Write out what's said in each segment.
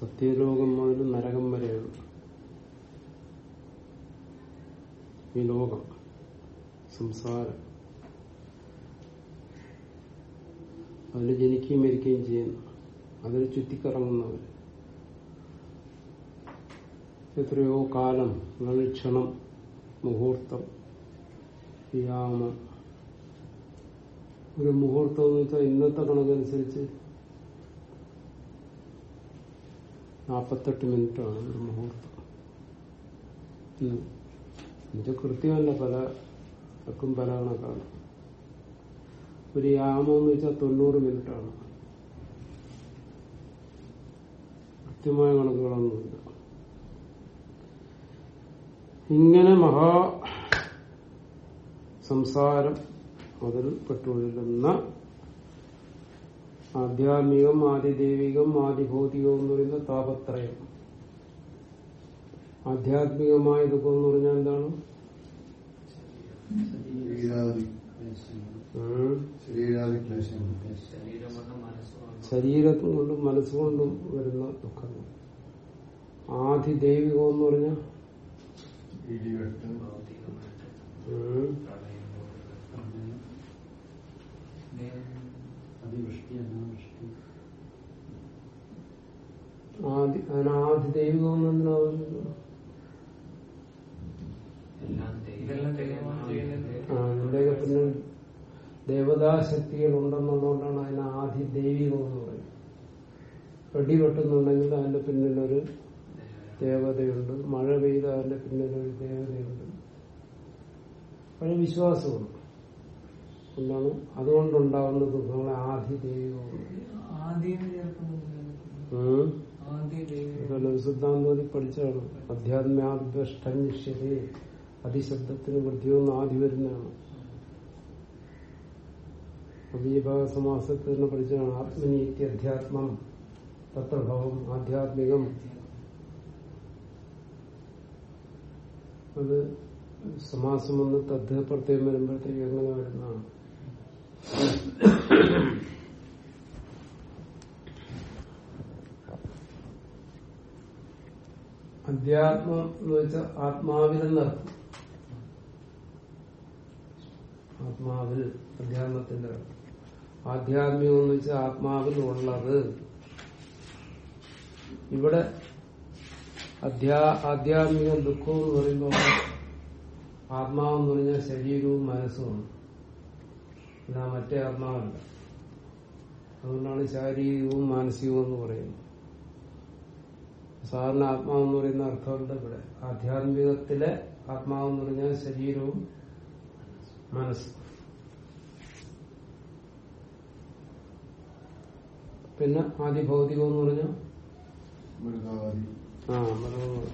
സത്യലോകം മുതൽ നരകം വരെയാണ്. ഈ ലോകം സംസാരം. അതിൽ ജനിക്കുകയും മരിക്കുകയും ചെയ്യുന്നു. അതിൽ ചുറ്റിക്കറങ്ങുന്നവർ. എത്രയോ കാലം ക്ഷണം മുഹൂർത്തം യാമം ഒരു മുഹൂർത്തം എന്ന് വെച്ചാൽ ഇന്നത്തെ കണക്കനുസരിച്ച് നാൽപ്പത്തെട്ട് മിനിറ്റാണ് ഒരു മുഹൂർത്തം. ഇത് കൃത്യമല്ല പലർക്കും പല കണക്കാണ്. ഒരു യാമം എന്ന് വെച്ചാൽ തൊണ്ണൂറ് മിനിറ്റാണ്. കൃത്യമായ കണക്കുകളൊന്നുമില്ല. ഇങ്ങനെ മഹാ സംസാരം അതിൽ പെട്ടുകൊണ്ടിരുന്ന ആധ്യാത്മികം ആദിദൈവികം ആദിഭൗതികം എന്ന് പറയുന്ന താപത്രയം. ആധ്യാത്മികമായ ദുഃഖം എന്ന് പറഞ്ഞാൽ എന്താണ്? ശരീരത്തും കൊണ്ടും മനസ്സുകൊണ്ടും വരുന്ന ദുഃഖങ്ങൾ. ആദിദൈവികം എന്ന് പറഞ്ഞാൽ? ആദി അതിന് ആദിദൈവികം എന്ന് എന്തിനാ എല്ലാം ഇതെല്ലാം ദൈവമാണ് ചെയ്യുന്നത്. ആ, ഇതിന്റെയൊക്കെ പിന്നെ ദേവതാശക്തികൾ ഉണ്ടെന്നുള്ളതുകൊണ്ടാണ് അതിന് ആദി ദൈവികം എന്ന് പറയുന്നത്. വെടിവെട്ടുന്നുണ്ടെങ്കിൽ അതിന്റെ പിന്നിലൊരു ദേവതയുണ്ട്. മഴ പെയ്ത അതിന്റെ പിന്നിലൊരു ദേവതയുണ്ട്. പഴയ വിശ്വാസമാണ് എന്താണ് അതുകൊണ്ടുണ്ടാവുന്ന ദുഃഖങ്ങളെ ആദി ദൈവം സിദ്ധാന്തോതി പഠിച്ചതാണ്. അധ്യാത്മാദ്യഷ്ടന്യഷ്യതേ അതിശബ്ദത്തിന് വൃത്തിയൊന്നും ആദ്യ വരുന്നതാണ്. അവിഭാഗ സമാസത്തിൽ തന്നെ പഠിച്ചതാണ് ആത്മനീതി അധ്യാത്മം. തത്രഭവം ആധ്യാത്മികം. അത് സമാസം ഒന്ന് തദ്ദ പ്രത്യേകം വരുമ്പോഴത്തേക്ക് എങ്ങനെ വരുന്നതാണ്? അധ്യാത്മം എന്ന് വെച്ചാൽ ആത്മാവിലെന്നർത്ഥം ആത്മാവിൽ അധ്യാത്മത്തിന്റെ ആധ്യാത്മികം എന്ന് വെച്ചാൽ ആത്മാവിൽ ഉള്ളത് ഇവിടെ അധ്യാ ആധ്യാത്മിക ദുഃഖം എന്ന് പറയുമ്പോൾ ആത്മാവെന്ന് പറഞ്ഞാൽ ശരീരവും മനസ്സുമാണ്. എന്നാ മറ്റേ ആത്മാവല്ല അതുകൊണ്ടാണ് ശാരീരികവും മാനസികവും എന്ന് പറയുന്നത്. സാധാരണ ആത്മാവെന്ന് പറയുന്ന അർത്ഥമുണ്ട് ഇവിടെ. ആധ്യാത്മികത്തിലെ ആത്മാവെന്ന് പറഞ്ഞാൽ ശരീരവും മനസ്സും. പിന്നെ ആദിഭൗതികം എന്ന് പറഞ്ഞാൽ? ആ മൃഗങ്ങൾ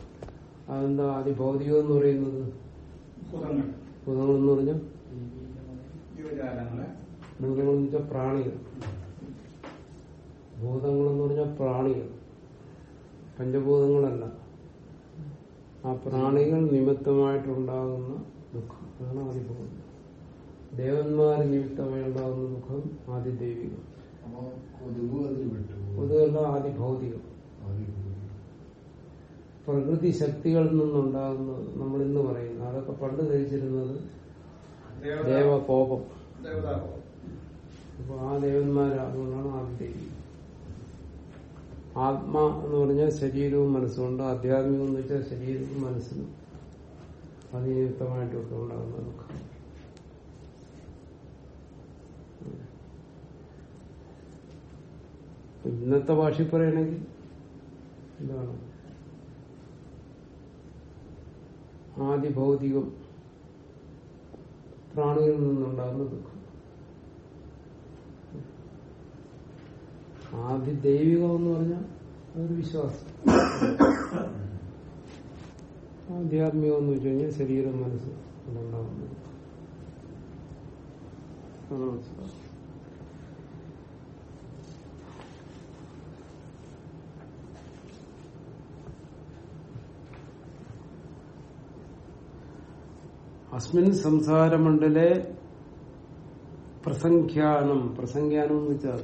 അതെന്താ ആദിഭൗതികം എന്ന് പറയുന്നത്? ഭൂതങ്ങൾ എന്ന് പറഞ്ഞാൽ ജീവജാലങ്ങളെ ഭൂതങ്ങൾ എന്ന് വെച്ചാൽ പ്രാണികൾ. ഭൂതങ്ങൾ എന്ന് പറഞ്ഞാൽ പ്രാണികൾ. പഞ്ചഭൂതങ്ങളല്ല. ആ പ്രാണികൾ നിമിത്തമായിട്ടുണ്ടാകുന്ന ദുഃഖം. അതാണ് ആദിഭൂതം ദേവന്മാർ നിമിത്തമായി ഉണ്ടാകുന്ന ദുഃഖം ആദിദൈവികം കൊതുകല്ല ആദിഭൗതികം പ്രകൃതി ശക്തികളിൽ നിന്നുണ്ടാകുന്നത് നമ്മൾ ഇന്ന് പറയുന്നത് അതൊക്കെ പണ്ട് ധരിച്ചിരുന്നത് ദേവകോപം. അപ്പൊ ആ ദേവന്മാര് അതുകൊണ്ടാണ് ആദിദേവി ആത്മ എന്ന് പറഞ്ഞാൽ ശരീരവും മനസ്സുകൊണ്ട് ആധ്യാത്മികം എന്ന് വെച്ചാൽ ശരീരവും മനസ്സിനും അതിനിയുക്തമായിട്ടൊക്കെ ഉണ്ടാകുന്ന ദുഃഖം. ഇന്നത്തെ ഭാഷയിൽ പറയണെങ്കിൽ എന്താണ് ആദിഭൗതികം പ്രാണികളിൽ നിന്നുണ്ടാകുന്ന ദുഃഖം. ആദ്യ ദൈവികം എന്ന് പറഞ്ഞാൽ അതൊരു വിശ്വാസം. ആധ്യാത്മികം എന്ന് വെച്ച് കഴിഞ്ഞാൽ ശരീരം മനസ്സ് അതുണ്ടാകുന്നത് അതാണ് മനസ്സിലാവുന്നത്. അസ്മിൻ സംസാരമണ്ഡലെ പ്രസംഖ്യാനം. പ്രസംഖ്യാനം എന്ന് വെച്ചാൽ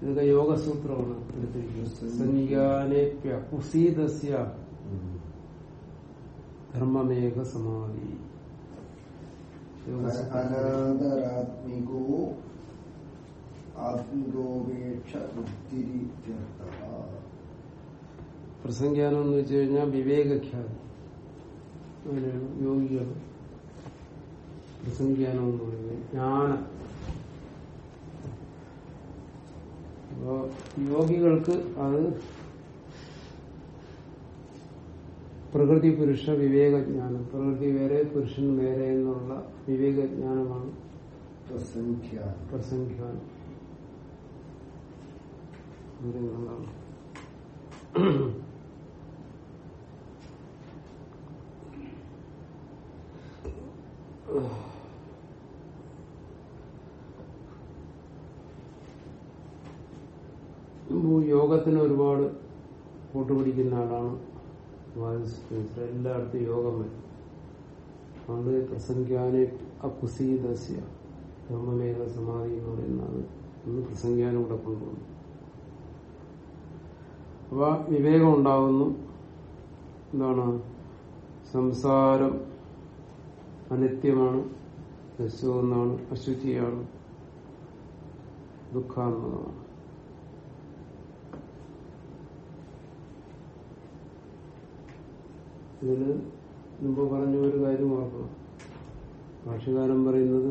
ഇതൊക്കെ യോഗസൂത്രമാണ് എടുത്തിരിക്കുന്നത്. പ്രസംഖ്യാനേപ്യ കുസീതസ്യ ധർമ്മമേഘ സമാധി. അനാദരാത്മികോ ആത്മികോപേക്ഷ പ്രസംഖ്യാനം എന്ന് വെച്ച് കഴിഞ്ഞാൽ വിവേകഖ്യാനം. അങ്ങനെയാണ് യോഗികൾ പ്രസംഖ്യാനം എന്ന് പറയുന്നത് ജ്ഞാനം അപ്പോ യോഗികൾക്ക് അത് പ്രകൃതി പുരുഷ വിവേകജ്ഞാനം പ്രകൃതി വേറെ പുരുഷൻ വേറെ എന്നുള്ള വിവേകജ്ഞാനമാണ് പ്രസംഖ്യാനം പ്രസംഖ്യാനം അങ്ങനെയുള്ളതാണ് ഇപ്പോ യോഗത്തിന് ഒരുപാട് കൂട്ടുപിടിക്കുന്ന ആളാണ് എല്ലായിടത്തും യോഗം വരും. അതുകൊണ്ട് പ്രസംഖ്യാനെ അക്കുസീദസ്യ ബ്രഹ്മമേധ സമാധി എന്ന് പറയുന്നത് ഒന്ന് പ്രസംഖ്യാനം കൂടെ കൊണ്ടുവന്നു അപ്പൊ വിവേകം ഉണ്ടാകുന്നു എന്താണ്? സംസാരം അനിത്യമാണ് നശ്വമെന്നാണ് അശുചിയാണ് ദുഃഖാന്തമാണ് ഇതിൽ മുമ്പ് പറഞ്ഞ ഒരു കാര്യം ഓർക്കണം ഭാഷകാരൻ പറയുന്നത്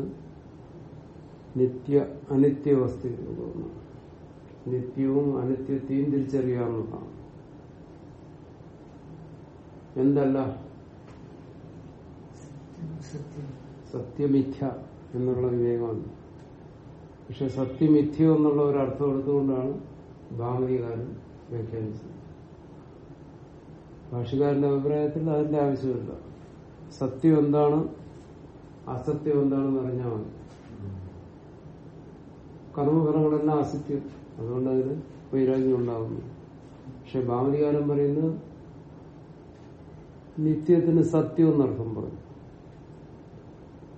നിത്യ അനിത്യ വസ്തുക്കളാണ് നിത്യവും അനിത്യത്തെയും തിരിച്ചറിയാവുന്നതാണ്. എന്തല്ല? സത്യമിഥ്യ എന്നുള്ള വിവേകമാണ്. പക്ഷെ സത്യമിഥ്യ എന്നുള്ള ഒരു അർത്ഥം എടുത്തുകൊണ്ടാണ് ഭാമതികാരൻ വ്യാഖ്യാനിച്ചത്. ഭാഷകാരന്റെ അഭിപ്രായത്തിൽ അതിന്റെ ആവശ്യമില്ല. സത്യം എന്താണ്? അസത്യം എന്താണെന്ന് അറിഞ്ഞാൽ മതി. കർമ്മഫലങ്ങളെല്ലാം അസത്യം. അതുകൊണ്ട് അതിന് വൈരാഗ്യം ഉണ്ടാകുന്നു പക്ഷെ ഭാമതികാരൻ പറയുന്നത് നിത്യത്തിന് സത്യം എന്നർത്ഥം പറഞ്ഞു.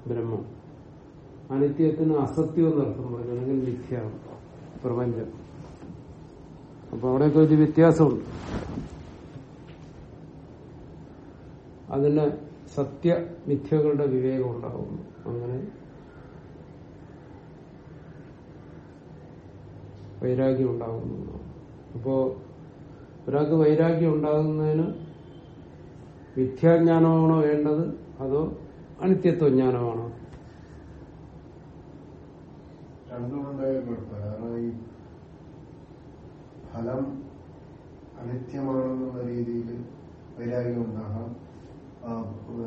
ബ്രഹ്മം. അനിത്യത്തിന് അസത്യം എന്നർത്ഥം അല്ലെങ്കിൽ മിഥ്യാണ് പ്രപഞ്ചം. അപ്പൊ അവിടെയൊക്കെ ഒരു വ്യത്യാസമുണ്ട്. അതിന് സത്യ മിഥ്യകളുടെ വിവേകം ഉണ്ടാകുന്നു അങ്ങനെ വൈരാഗ്യം ഉണ്ടാകുന്നു. അപ്പോ ഒരാൾക്ക് വൈരാഗ്യം ഉണ്ടാകുന്നതിന് മിഥ്യാജ്ഞാനമാണോ വേണ്ടത്? അതോ അനിത്യത്വജ്ഞാനമാണോ. ജ്ഞാനമാണ് ഫലം അനിത്യമാണെന്നുള്ള രീതിയിൽ വൈരാഗ്യം ഉണ്ടാകാം.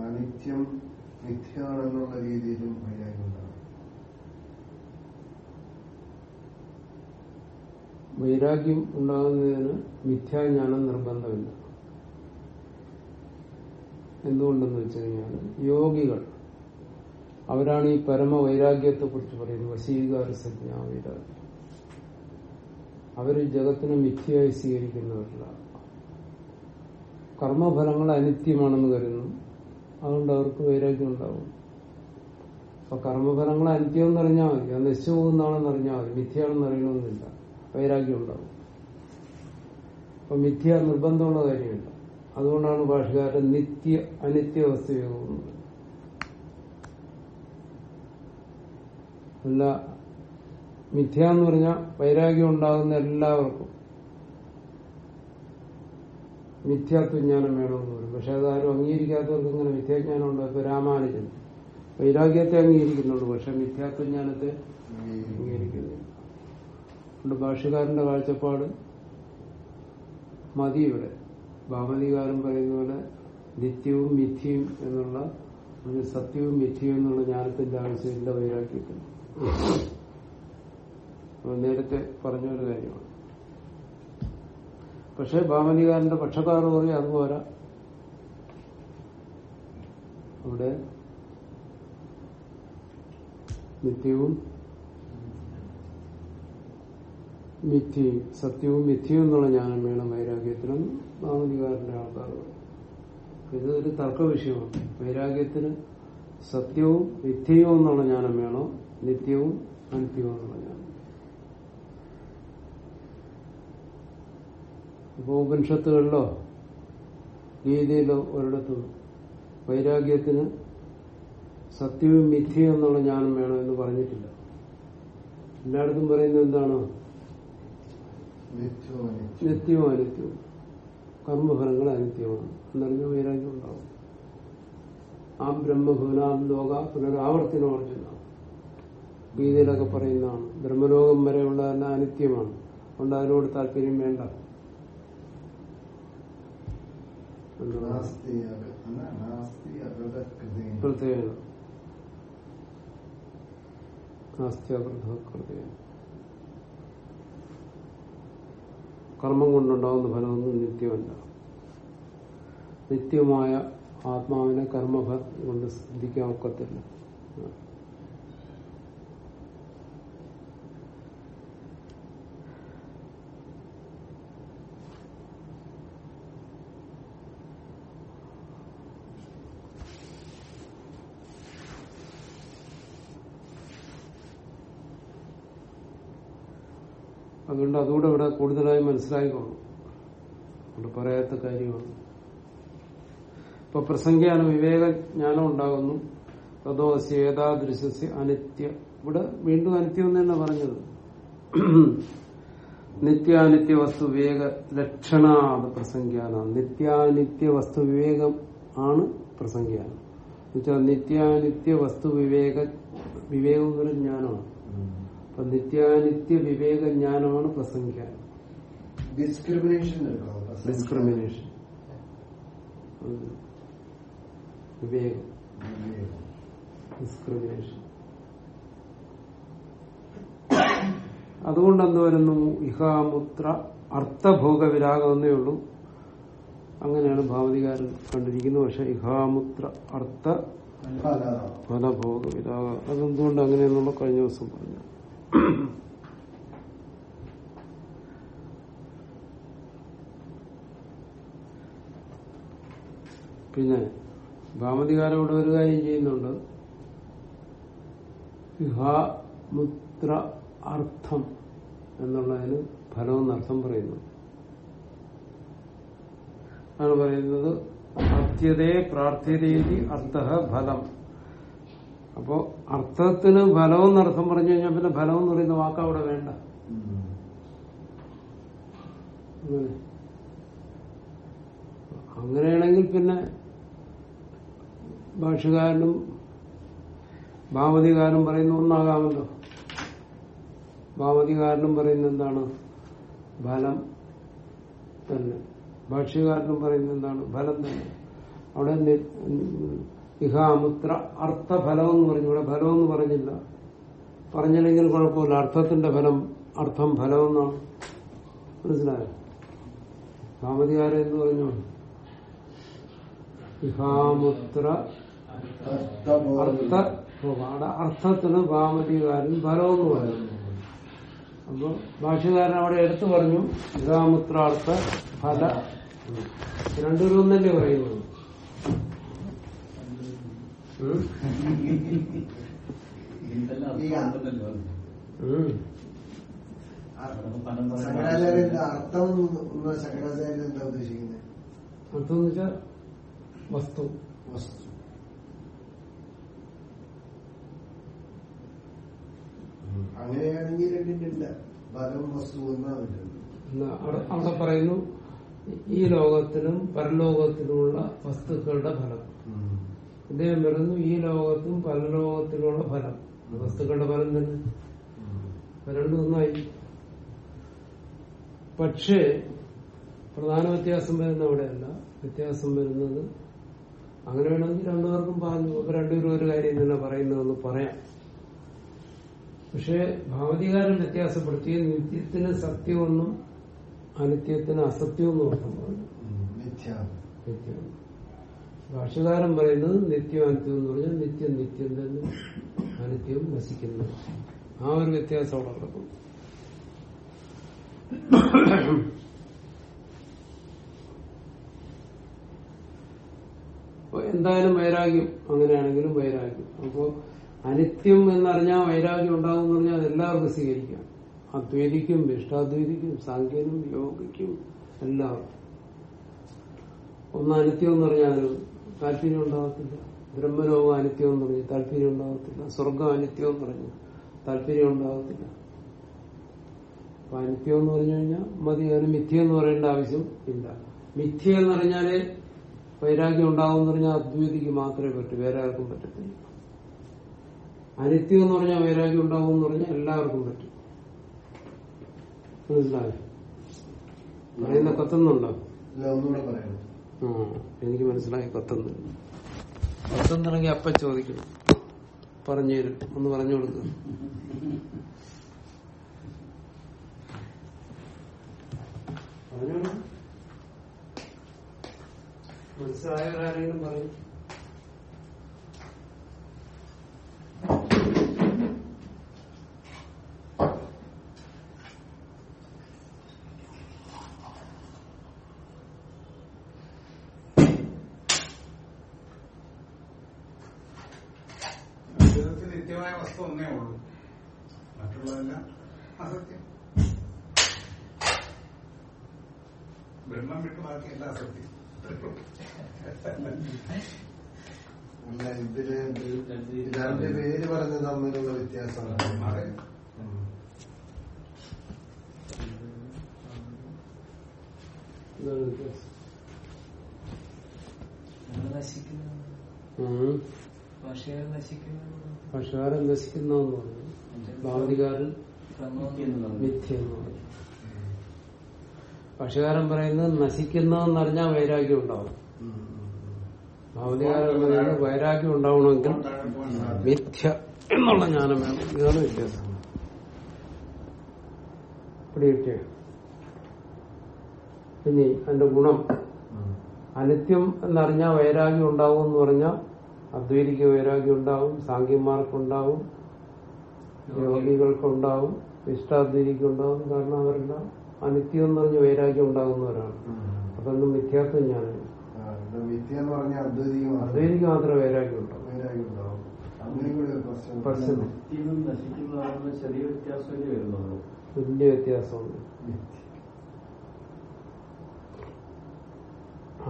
അനിത്യം മിഥ്യയാണെന്നുള്ള രീതിയിലും വൈരാഗ്യം ഉണ്ടാകാം. വൈരാഗ്യം ഉണ്ടാകുന്നതിന് മിഥ്യാജ്ഞാനം നിർബന്ധമില്ല. എന്തുകൊണ്ടെന്ന് വെച്ച് കഴിഞ്ഞാൽ യോഗികൾ. അവരാണ് ഈ പരമ വൈരാഗ്യത്തെ കുറിച്ച് പറയുന്നത്. വശീകാര സജ്ഞാ വൈരാഗ്യം അവർ ജഗത്തിനെ മിഥ്യയായി സ്വീകരിക്കുന്നവരില്ല കർമ്മഫലങ്ങൾ അനിത്യമാണെന്ന് കരുതുന്നു. അതുകൊണ്ട് അവർക്ക് വൈരാഗ്യം ഉണ്ടാവും. അപ്പൊ കർമ്മഫലങ്ങൾ അനിത്യം എന്ന് അറിഞ്ഞാൽ മതി. അത് നശിച്ചു പോകുന്നതാണെന്ന് അറിഞ്ഞാൽ മതി. മിഥ്യയാണെന്ന് അറിയണമെന്നില്ല. വൈരാഗ്യം ഉണ്ടാവും. അപ്പൊ മിഥ്യ നിർബന്ധമുള്ള കാര്യമില്ല. അതുകൊണ്ടാണ് ഭാഷകാരൻ നിത്യ അനിത്യ വസ്തുയോഗം അല്ല മിഥ്യ എന്ന് പറഞ്ഞാൽ വൈരാഗ്യം ഉണ്ടാകുന്ന എല്ലാവർക്കും. മിഥ്യാത്വജ്ഞാനം വേണമെന്ന് പറയും. പക്ഷെ അതാരും അംഗീകരിക്കാത്തവർക്ക് ഇങ്ങനെ മിഥ്യാജ്ഞാനം ഉണ്ടാക്കുക രാമാനുജൻ. വൈരാഗ്യത്തെ അംഗീകരിക്കുന്നുണ്ട് പക്ഷെ മിഥ്യാത്വജ്ഞാനത്തെ അംഗീകരിക്കുന്നില്ല. ഭാഷകാരന്റെ കാഴ്ചപ്പാട് മതി ഇവിടെ. ഭാമതികാരൻ പറയുന്ന പോലെ നിത്യവും മിഥ്യയും എന്നുള്ള സത്യവും മിഥ്യയും എന്നുള്ള ജ്ഞാനത്തിന്റെ ആവശ്യമില്ല വൈരാഗ്യത്തിന് നേരത്തെ പറഞ്ഞ ഒരു കാര്യമാണ്. പക്ഷെ ഭാവനികാരന്റെ പക്ഷക്കാർ പറയും അതുപോലെ അവിടെ നിത്യവും മിഥ്യയും സത്യവും മിഥ്യയും എന്നുള്ള ജ്ഞാനം വേണം വൈരാഗ്യത്തിനും നാമധികാരന്റെ ആൾക്കാർ. ഇത് ഒരു തർക്ക വിഷയമാണ് വൈരാഗ്യത്തിന് സത്യവും മിഥ്യയും എന്നുള്ള ജ്ഞാനം വേണോ? നിത്യവും അനിത്യവും എന്നുള്ള ജ്ഞാനം. ഇപ്പൊ ഉപനിഷത്തുകളിലോ ഗീതയിലോ ഒരിടത്തും വൈരാഗ്യത്തിന് സത്യവും മിഥ്യയും എന്നുള്ള ജ്ഞാനം എന്ന് പറഞ്ഞിട്ടില്ല. എല്ലായിടത്തും പറയുന്നത് എന്താണ്? നിത്യവും അനിത്യവും നിത്യവും കർമ്മഫലങ്ങൾ അനിത്യമാണ് എന്നറിഞ്ഞ വൈരാഗ്യം ഉണ്ടാവും. ആ ബ്രഹ്മഭുവനാം ലോക പുനരാവർത്തിന അർജുന ഗീതയിലൊക്കെ പറയുന്നതാണ് ബ്രഹ്മലോകം വരെ ഉള്ളതെല്ലാം അനിത്യമാണ്. അതുകൊണ്ട് അതിനോട് താല്പര്യം വേണ്ട. പ്രത്യേകം നാസ്തി അക- അല്ല, നാസ്തി അകൃതകൃതേന. കൃത്യേന നാസ്ത്യാകൃതേന കർമ്മം കൊണ്ടുണ്ടാകുന്ന ഫലമൊന്നും നിത്യമല്ല. നിത്യമായ ആത്മാവിനെ കർമ്മഫലം കൊണ്ട് സിദ്ധിക്കാൻ ഒക്കത്തില്ല അതുകൊണ്ട് അതുകൂടെ ഇവിടെ കൂടുതലായി മനസ്സിലായിക്കോളും അതുകൊണ്ട് പറയാത്ത കാര്യമാണ്. ഇപ്പൊ പ്രസംഗിയാണ് വിവേക ജ്ഞാനം ഉണ്ടാകുന്നു. തതോ സേതാദൃശ്യ അനിത്യ. ഇവിടെ വീണ്ടും അനിത്യം തന്നെ പറഞ്ഞത്. നിത്യാനിത്യ വസ്തു വിവേക ലക്ഷണാത് പ്രസംഖ്യാന നിത്യാനിത്യ വസ്തു വിവേകം ആണ് പ്രസംഖ്യാനം എന്നുവെച്ചാൽ നിത്യാനിത്യ വസ്തു വിവേക വിവേകം ഒരു ജ്ഞാനമാണ്. അപ്പൊ നിത്യാനിത്യ വിവേക ജ്ഞാനമാണ് പ്രസംഗിക്കാൻ. ഡിസ്ക്രിമിനേഷൻ ഡിസ്ക്രിമിനേഷൻ വിവേകം. ഡിസ്ക്രിമിനേഷൻ അതുകൊണ്ട് എന്ത് വരുന്നു ഇഹാമുത്ര അർത്ഥഭോഗ വിരാഗം എന്നേ ഉള്ളൂ അങ്ങനെയാണ് ഭാവതികാരൻ കണ്ടിരിക്കുന്നത്. പക്ഷെ ഇഹാമുത്ര അർത്ഥ ഫലം. ഫലഭോഗ. വിരാഗം അതെന്തുകൊണ്ട് അങ്ങനെയെന്നുള്ള കഴിഞ്ഞ ദിവസം പറഞ്ഞു. പിന്നെ ഭാമതികാരം ഇവിടെ ഒരു കാര്യം ചെയ്യുന്നുണ്ട്. വിഹാമുത്ര അർത്ഥം എന്നുള്ളതിന് ഫലവും അർത്ഥം പറയുന്നു. ആണ് പറയുന്നത് പ്രാർത്ഥ്യതേതി അർത്ഥ ഫലം. അപ്പോ അർത്ഥത്തിന് ഫലവും അർത്ഥം പറഞ്ഞു കഴിഞ്ഞാൽ പിന്നെ ഫലം എന്ന് പറയുന്ന വാക്ക് അവിടെ വേണ്ട. അങ്ങനെയാണെങ്കിൽ പിന്നെ ഭാഷകാരനും ഭാവതികാരനും പറയുന്ന ഒന്നാകാമല്ലോ. ഭാവതികാരനും പറയുന്ന എന്താണ്? ഫലം തന്നെ. ഭാഷ്യകാരനും പറയുന്ന എന്താണ്? ഫലം തന്നെ. അവിടെ ഇഹാമുത്ര അർത്ഥഫലം എന്ന് പറഞ്ഞു. ഇവിടെ ഫലം എന്ന് പറഞ്ഞില്ല. പറഞ്ഞില്ലെങ്കിൽ കുഴപ്പമില്ല. അർത്ഥത്തിന്റെ ഫലം അർത്ഥം ഫലം എന്നാണ് മനസ്സിലായോ? സാമതികാരൻ എന്ന് പറഞ്ഞു? ഇഹാമുത്ര അർത്ഥ അർത്ഥത്തിന് ഭാമതികാരൻ ഫലം എന്ന് പറയുന്നു. അപ്പൊ ഭാഷകാരൻ അവിടെ എടുത്തു പറഞ്ഞു. ഇഹാമുത്രാർത്ഥ ഫല രണ്ടുപേരും ഒന്നല്ലേ പറയുന്നത്? ശങ്കരാചാര്യന്റെ അർത്ഥം എന്ന ശങ്കരാചാര്യൻ എന്താ ഉദ്ദേശിക്കുന്നത്? അർത്ഥം എന്ന് വെച്ചാൽ വസ്തു. വസ്തു. അങ്ങനെയാണെങ്കിൽ രണ്ടിട്ടില്ല ഫലം വസ്തു എന്നാണ് അവിടെ അവിടെ പറയുന്നു ഈ ലോകത്തിലും പരലോകത്തിലുമുള്ള വസ്തുക്കളുടെ ഫലം. ഇദ്ദേഹം വരുന്നു ഈ ലോകത്തും പരലോകത്തിലുള്ള ഫലം. വസ്തുക്കളുടെ ഫലം തന്നെ. രണ്ടും ഒന്നായി. പക്ഷേ പ്രധാന വ്യത്യാസം വരുന്ന അവിടെയല്ല. വ്യത്യാസം വരുന്നത് അങ്ങനെ വേണമെങ്കിൽ രണ്ടുപേർക്കും പറഞ്ഞു. അപ്പൊ രണ്ടുപേരും ഒരു കാര്യം തന്നെ പറയുന്നതെന്ന് പറയാം. പക്ഷെ ഭാവതികാരൻ വ്യത്യാസപ്പെടുത്തി നിത്യത്തിന് സത്യമെന്നും അനിത്യത്തിന് അസത്യമെന്നും അർത്ഥം പറഞ്ഞു നിത്യം ഭാഷകാരൻ പറയുന്നത് നിത്യം അനിത്യം എന്ന് പറഞ്ഞാൽ നിത്യം നിത്യം തന്നെ അനിത്യം നശിക്കുന്നു ആ ഒരു വ്യത്യാസം അവിടെ കിടക്കും എന്തായാലും വൈരാഗ്യം അങ്ങനെയാണെങ്കിലും വൈരാഗ്യം. അപ്പോ അനിത്യം എന്നറിഞ്ഞാൽ വൈരാഗ്യം ഉണ്ടാകും എന്ന് പറഞ്ഞാൽ അതെല്ലാവർക്കും സ്വീകരിക്കാം. അദ്വൈതിക്കും ഇഷ്ടാദ്വൈതിക്കും സാങ്കേനും യോഗിക്കും എല്ലാവർക്കും. ഒന്ന് അനിത്യം എന്ന് പറഞ്ഞാൽ താല്പര്യം ഉണ്ടാകത്തില്ല ബ്രഹ്മലോകം അനിത്യം എന്ന് പറഞ്ഞു താല്പര്യം ഉണ്ടാകത്തില്ല സ്വർഗം അനിത്യം എന്ന് പറഞ്ഞു താല്പര്യം ഉണ്ടാകത്തില്ല അപ്പൊ അനിത്യം എന്ന് പറഞ്ഞു കഴിഞ്ഞാൽ മതി അതിന് മിഥ്യ എന്ന് പറയേണ്ട ആവശ്യം ഇല്ല. മിഥ്യ എന്ന് പറഞ്ഞാൽ വൈരാഗ്യം ഉണ്ടാവും എന്ന് പറഞ്ഞാൽ അദ്വൈതിക്ക് മാത്രമേ പറ്റൂ വേറെ ആർക്കും പറ്റത്തില്ല. അനിത്യം എന്ന് പറഞ്ഞാൽ വൈരാഗ്യം ഉണ്ടാവും എന്ന് പറഞ്ഞാൽ എല്ലാവർക്കും പറ്റും. മനസ്സിലായോ? പറയുന്ന കത്തുന്നുണ്ടോ? ഒന്നുകൂടെ പറയണം ആ എനിക്ക് മനസ്സിലായി പത്തൊന്ന്. പത്തൊന്ന് ഇറങ്ങി അപ്പ ചോദിക്കണം പറഞ്ഞു തരും. ഒന്ന് പറഞ്ഞു കൊടുക്കുക മനസ്സിലായ മനസ്സിലായവരാരെങ്കിലും പറയും ജീവിതത്തിൽ നിത്യമായ വസ്തു ഒന്നേ ഉള്ളൂ മറ്റുള്ളതെല്ലാം അസത്യം ബ്രഹ്മം വിട്ട് ബാക്കി എല്ലാ അസത്യം അല്ല ഇതിൽ ഇത് രണ്ട് പേര് പറഞ്ഞ തമ്മിലുള്ള വ്യത്യാസമാണ്. എന്താണ് വ്യത്യാസം? നമ്മൾ നശിക്കുന്നു ഉം. പക്ഷകാരൻ നശിക്കുന്ന പറഞ്ഞു. ഭാവതികാരൻ മിഥ്യ എന്ന് പറഞ്ഞു. പക്ഷകാരൻ പറയുന്നത് നശിക്കുന്നതെന്നറിഞ്ഞാൽ വൈരാഗ്യം ഉണ്ടാവും. ഭാവതികാരൻ പറയുന്നത് വൈരാഗ്യം ഉണ്ടാവണമെങ്കിൽ മിഥ്യ എന്നുള്ള ജ്ഞാനം വേണം. ഇതാണ് വ്യത്യാസം. പിന്നെ ഇനി അതിന്റെ ഗുണം. അനിത്യം എന്നറിഞ്ഞാൽ വൈരാഗ്യം ഉണ്ടാവും എന്ന് പറഞ്ഞാൽ അദ്വൈതിക്ക് വൈരാഗ്യം ഉണ്ടാവും സാങ്കേന്മാർക്കുണ്ടാവും യോഗികൾക്കുണ്ടാവും ഇഷ്ടാദ്വൈതിക്ക് ഉണ്ടാവും കാരണം അവരെല്ലാം അനിത്യം എന്ന് പറഞ്ഞ് വൈരാഗ്യം ഉണ്ടാകുന്നവരാണ്. അതൊന്നും മിഥ്യാത്വം ഞാൻ അദ്വൈതിക്ക് മാത്രമേ അദ്വൈതിക്ക് മാത്രമേ വൈരാഗ്യം ഉണ്ടാവും. വലിയ വ്യത്യാസമുണ്ട്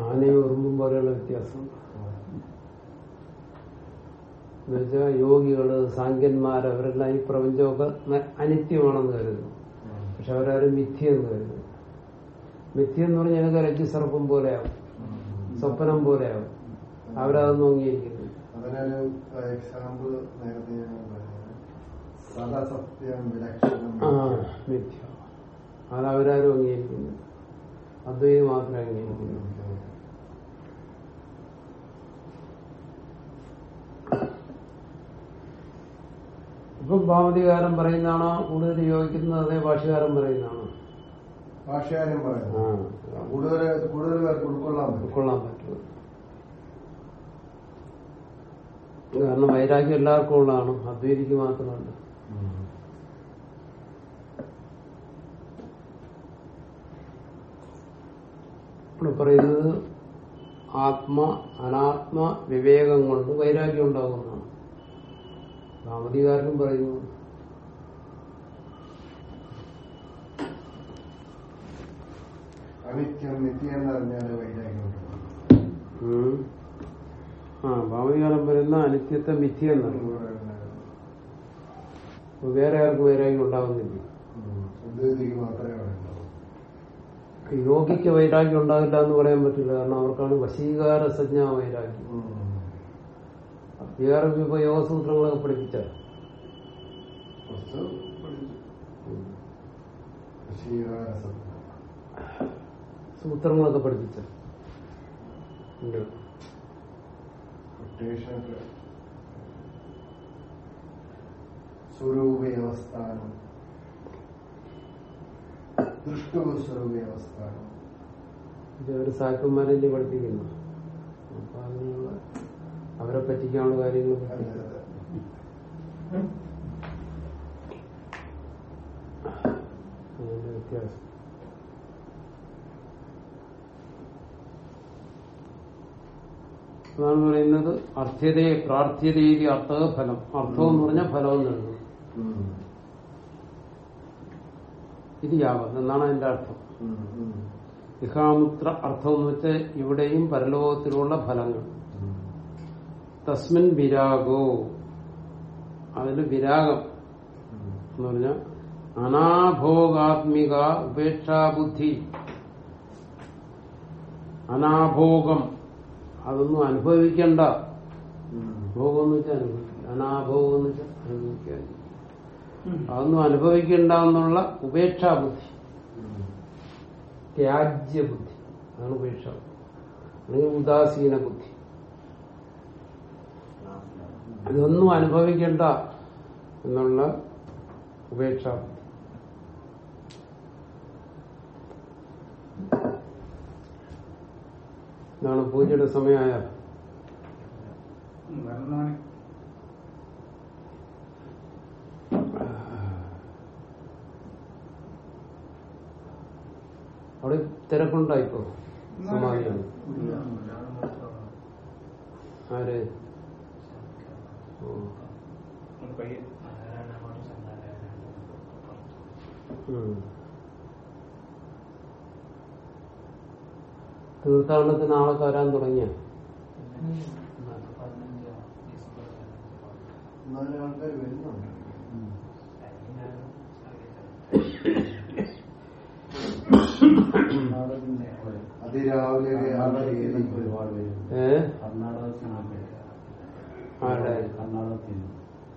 ആനയും ഉറുമ്പും പോലെയുള്ള വ്യത്യാസമുണ്ട് എന്നുവെച്ചാൽ യോഗികൾ സാങ്കന്മാർ അവരെല്ലാം ഈ പ്രപഞ്ചമൊക്കെ അനിത്യമാണെന്ന് കരുതുന്നു. പക്ഷെ അവരാരും മിഥ്യെന്ന് കരുതുന്നു. മിഥ്യ എന്ന് പറഞ്ഞാൽ ഞങ്ങൾക്ക് രജ്ജുസർപ്പം പോലെയാവും. സ്വപ്നം പോലെയാവും. അവരതൊന്നും അംഗീകരിക്കുന്നു ആ മിഥ്യ. അതവരാരും അംഗീകരിക്കുന്നു അദ്വൈതം മാത്രമേ അംഗീകരിക്കുന്നു ഇപ്പം ഭാവതികാരം പറയുന്നതാണോ? കൂടുതൽ യോജിക്കുന്നത് അതേ ഭാഷകാരം പറയുന്നതാണോ? ഭാഷകാരം പറയുന്നത്. പറയുന്നു കൂടുതൽ കൂടുതൽ പേർക്ക് ഉൾക്കൊള്ളാൻ പറ്റും. ഉൾക്കൊള്ളാൻ പറ്റും. കാരണം വൈരാഗ്യം എല്ലാവർക്കും ഉള്ളതാണ്. അദ്വൈതിക്ക് മാത്രമല്ല. ഇവിടെ പറയുന്നത് ആത്മ അനാത്മ വിവേകം കൊണ്ട് വൈരാഗ്യം ഉണ്ടാകുന്നതാണ്. സാമതികാരനും പറയുന്നു. അനിത്യം നിത്യം എന്നറിഞ്ഞാൽ വൈരാഗ്യം ഉണ്ടാവും ഉം. ആ ഭാവികാലം പറയുന്ന അനിത്യത്തെ മിഥ്യ എന്നാണ് വേറെ ആർക്കും വൈരാഗ്യം ഉണ്ടാകുന്നില്ല യോഗിക്ക് വൈരാഗ്യം ഉണ്ടാകില്ല എന്ന് പറയാൻ പറ്റില്ല. കാരണം അവർക്കാണ് വശീകാര സജ്ഞ വൈരാഗ്യം വേറെ ഇപ്പൊ യോഗസൂത്രങ്ങളൊക്കെ പഠിപ്പിച്ച? സൂത്രങ്ങളൊക്കെ പഠിപ്പിച്ച? ഉണ്ട്. കൊട്ടേഷൻ സ്വരൂപവ്യവസ്ഥാനം. ദൃഷ്ടു സ്വരൂപവ്യവസ്ഥാനം ഇത് ഒരു സായിപ്പന്മാരെ പഠിപ്പിക്കുന്നു. പറ്റിക്കാനുള്ള കാര്യങ്ങൾ വ്യത്യാസം അതാണ് പറയുന്നത് അർത്ഥ്യതയെ പ്രാർത്ഥ്യതയെ അർത്ഥ ഫലം അർത്ഥം എന്ന് പറഞ്ഞാൽ ഫലവും എന്ന് എഴുതും ഉം. ഇത് യാവത് എന്നാണ് അതിന്റെ അർത്ഥം. ഇഹാമുത്ര അർത്ഥം എന്ന് വെച്ചാൽ ഇവിടെയും പരലോകത്തിലുള്ള ഫലങ്ങൾ. തസ്മിൻ വിരാഗോ. അതിൽ വിരാഗം എന്ന് പറഞ്ഞാൽ അനാഭോഗാത്മിക ഉപേക്ഷാബുദ്ധി. അനാഭോഗം. അതൊന്നും അനുഭവിക്കണ്ട. ഭോഗം എന്ന് വെച്ചാൽ അനുഭവിക്കുക അനാഭോഗം എന്ന് വെച്ചാൽ അനുഭവിക്കുക അതൊന്നും അനുഭവിക്കണ്ട എന്നുള്ള ഉപേക്ഷാബുദ്ധി. ത്യാജ്യബുദ്ധി. അതാണ് ഉപേക്ഷ അല്ലെങ്കിൽ ഉദാസീന ബുദ്ധി ഇതൊന്നും അനുഭവിക്കണ്ട എന്നുള്ള ഉപേക്ഷ. ഇതാണ് പൂജയുടെ സമയമായ. അവിടെ തിരക്കുണ്ടായിപ്പോ സമാധിയാണ് ആര് ഓ. ഉം. തീർത്ഥാടനത്തിന് ആളൊക്കെ വരാൻ തുടങ്ങിയ എന്നാലും ആൾക്കാർ വരുന്നുണ്ട് അതിരാവിലെ ആൾക്കാർ ഏറിക്കും. ഒരുപാട് പേര് ഏ കർണാടകത്തിൽ ആരുടെ കർണാടകത്തിൽ ഇന്ന് വന്നോ അല്ല തുടങ്ങിയ?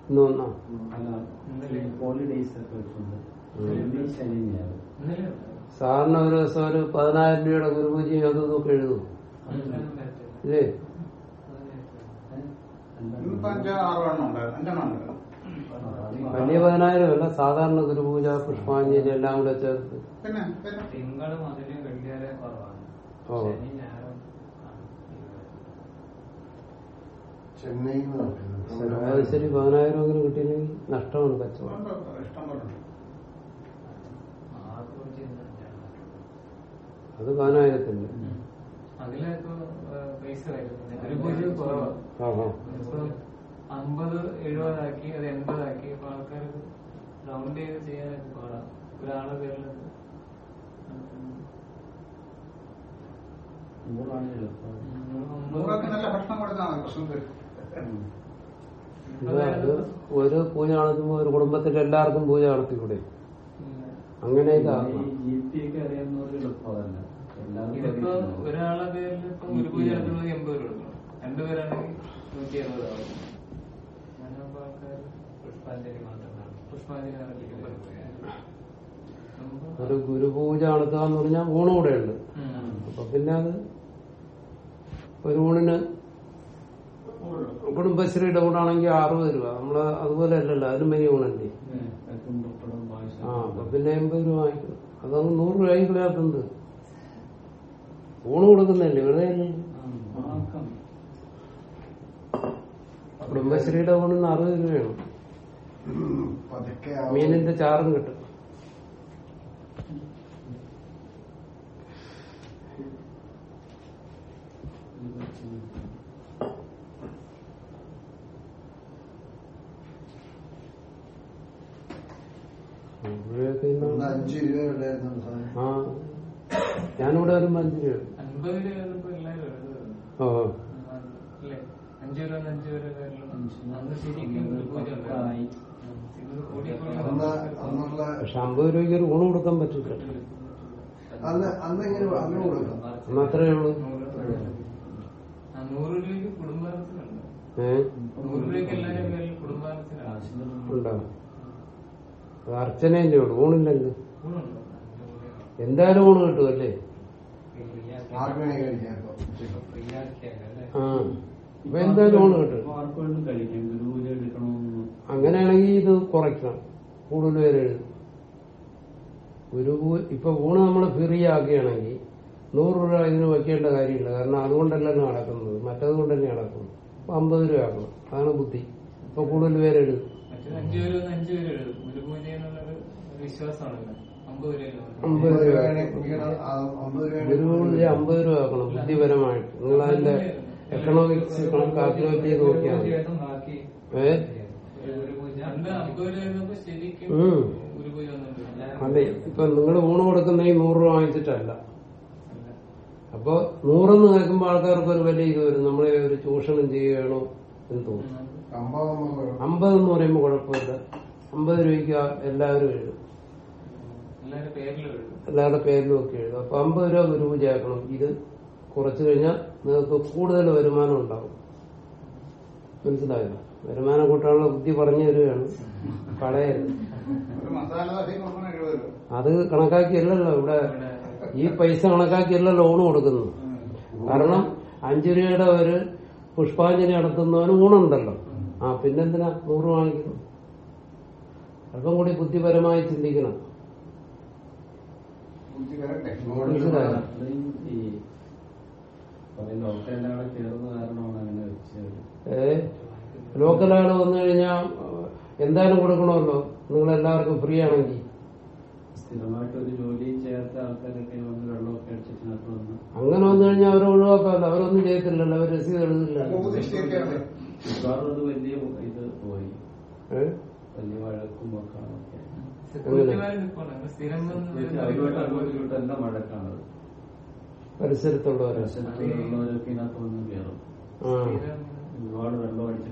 ഒക്കെ സാറിന് ഒരു ദിവസം ഒരു പതിനായിരം രൂപയുടെ ഗുരുപൂജയും അതും ഇതൊക്കെ എഴുതും ഇല്ലേ വലിയ പതിനായിരം അല്ല സാധാരണ ഗുരുപൂജ പുഷ്പാഞ്ജലി എല്ലാം കൂടെ ചേർത്ത്. ശരാശരി പതിനായിരം എങ്കിലും കിട്ടിയില്ലെങ്കിൽ നഷ്ടമാണ് കച്ചവടം. അത് പതിനായിരത്തിന്റെ പൈസ വരുന്നത് ഒരു കുറവാണ് ഇപ്പൊ അമ്പത് എഴുപതാക്കി അത് എൺപതാക്കി അപ്പൊ ആൾക്കാർക്ക് റൗണ്ട് ചെയ്ത് ചെയ്യാനൊക്കെ പാടാം. ഒരാളെ പേരിൽ ഒരു പൂജ നടത്തുമ്പോ ഒരു കുടുംബത്തിൽ എല്ലാവർക്കും പൂജ നടത്തിക്കൂടെ? അങ്ങനെയൊക്കെ അങ്ങനെ ആക്കണം. ജി പി ഒക്കെ അറിയാവുന്നവർ എളുപ്പമല്ല ഇതിപ്പോ ഒരാളെ പേരിൽ ഇപ്പൊ ഒരു പൂജ നടത്തുന്നത് എൺപത് രൂപ കൊടുക്കണം. രണ്ടുപേരാണെങ്കിൽ നൂറ്റി അറുപതാവും ആവും. ആൾക്കാർ പുഷ്പാഞ്ജലി മാത്രമാണ്. പുഷ്പാഞ്ജലി ഒരു ഗുരുപൂജ എടുക്കാന്ന് പറഞ്ഞാൽ ഊണ് കൂടെ ഉണ്ട് അപ്പൊ പിന്നെ അത് ഒരു ഊണിന് കുടുംബശ്രീയുടെ ഊണാണെങ്കിൽ അറുപത് രൂപ. നമ്മൾ അതുപോലെ അല്ലല്ലോ അതിനും വലിയ ഊണല്ലേ? ആ അപ്പൊ പിന്നെ എൺപത് രൂപ വാങ്ങിക്കും അതങ്ങ് നൂറ് രൂപ കളയാത്തുണ്ട് ഊണ് കൊടുക്കുന്നല്ലേ വെറുതെ. കുടുംബശ്രീയുടെ ഊണിന്ന് അറുപത് രൂപയാണ്. മീനിന്റെ ചാറും കിട്ടും. ഞാനിവിടെ വരുമ്പോ അഞ്ച് രൂപ പക്ഷെ അമ്പത് രൂപയ്ക്ക് ഒരു ഊണ് കൊടുക്കാൻ പറ്റില്ല. കൊടുക്കാം ഉള്ളൂ. നൂറ് രൂപയ്ക്ക് നൂറ് എല്ലാവരും ഉണ്ടോ? ഊണില്ലല്ലോ. എന്തായാലും ഊണ് കിട്ടുമല്ലേ കഴിക്കാം ഇപ്പൊ എന്താ ലോൺ ആ കിട്ടും അങ്ങനെയാണെങ്കിൽ ഇത് കുറയ്ക്കണം. കൂടുതൽ പേര് എഴുതും. ഒരു പൂ- ഇപ്പൊ ഊണ് നമ്മൾ ഫ്രീ ആക്കുകയാണെങ്കിൽ നൂറ് രൂപ ഇതിന് വെക്കേണ്ട കാര്യമില്ല. കാരണം അതുകൊണ്ടല്ല നടക്കുന്നത്. മറ്റത് കൊണ്ട് തന്നെ നടക്കുന്നു അപ്പൊ അമ്പത് രൂപ ആക്കണം. അതാണ് ബുദ്ധി. ഇപ്പൊ കൂടുതൽ പേര് എഴുതും. മറ്റേത് അഞ്ചു പേര് വന്ന് അഞ്ചു പേര് എഴുതും. ഒരു പൂജ എന്നുള്ളൊരു വിശ്വാസമാണല്ലോ. അമ്പത് രൂപ. അമ്പത് ആക്കണം. ബുദ്ധിപരമായിട്ട്. നിങ്ങൾ അതിന്റെ എക്കണോമിക്സ് കാൽക്കുലേറ്റ് ചെയ്ത് നോക്കിയാൽ ഏ? അതെ. ഇപ്പൊ നിങ്ങൾ ഊണ് കൊടുക്കുന്ന ഈ നൂറ് രൂപ വാങ്ങിച്ചിട്ടല്ല. അപ്പൊ നൂറെന്ന് കേൾക്കുമ്പോ ആൾക്കാർക്ക് ഒരു വലിയ ഇത് വരും. നമ്മളെ ഒരു ചൂഷണം ചെയ്യുകയാണോ എന്ന് തോന്നുന്നു അമ്പതെന്ന് അമ്പത് എന്ന് പറയുമ്പോൾ കുഴപ്പമില്ല. അമ്പത് രൂപയ്ക്ക് എല്ലാവരും എഴുതും. എല്ലാവരുടെ പേരിലും ഒക്കെ എഴുതും. അപ്പൊ അമ്പത് രൂപ ഗുരുപൂജയാക്കണം ഇത് കുറച്ചു കഴിഞ്ഞാൽ നിങ്ങൾക്ക് കൂടുതൽ വരുമാനം ഉണ്ടാവും. മനസ്സിലായോ? വരുമാനം കൂട്ടാനുള്ള ബുദ്ധി പറഞ്ഞു തരികയാണ് കളയരുത്. അത് കണക്കാക്കിയല്ലല്ലോ. ഇവിടെ ഈ പൈസ കണക്കാക്കിയല്ല ലോൺ കൊടുക്കുന്നത് കാരണം അഞ്ചു രൂപയുടെ ഒരു പുഷ്പാഞ്ജലി നടത്തുന്നവന് ഊണുണ്ടല്ലോ. ആ പിന്നെന്തിനാ നൂറ് വാങ്ങിക്കുന്നു? അല്പം കൂടി ബുദ്ധിപരമായി ചിന്തിക്കണം. ബുദ്ധി വരട്ടെ ഈ പറയുന്ന ചേർന്ന കാരണമാണ് അങ്ങനെ വെച്ചത്? ലോക്കലാണ് വന്നു കഴിഞ്ഞാൽ എന്തായാലും കൊടുക്കണമല്ലോ. നിങ്ങൾ എല്ലാവർക്കും ഫ്രീ ആണെങ്കിൽ സ്ഥിരമായിട്ട് ഒരു ജോലിയും ചേർത്ത ആൾക്കാരൊക്കെ വന്ന് വെള്ളമൊക്കെ അടിച്ചിട്ട് വന്ന് അങ്ങനെ വന്നു കഴിഞ്ഞാൽ അവരെ ഒഴിവാക്കാമല്ലോ. അവരൊന്നും ചെയ്യത്തില്ലല്ലോ. അവർ രസീത് എഴുതില്ല വലിയ ഇത് പോയി? വലിയ വഴക്കും വക്കാണൊക്കെ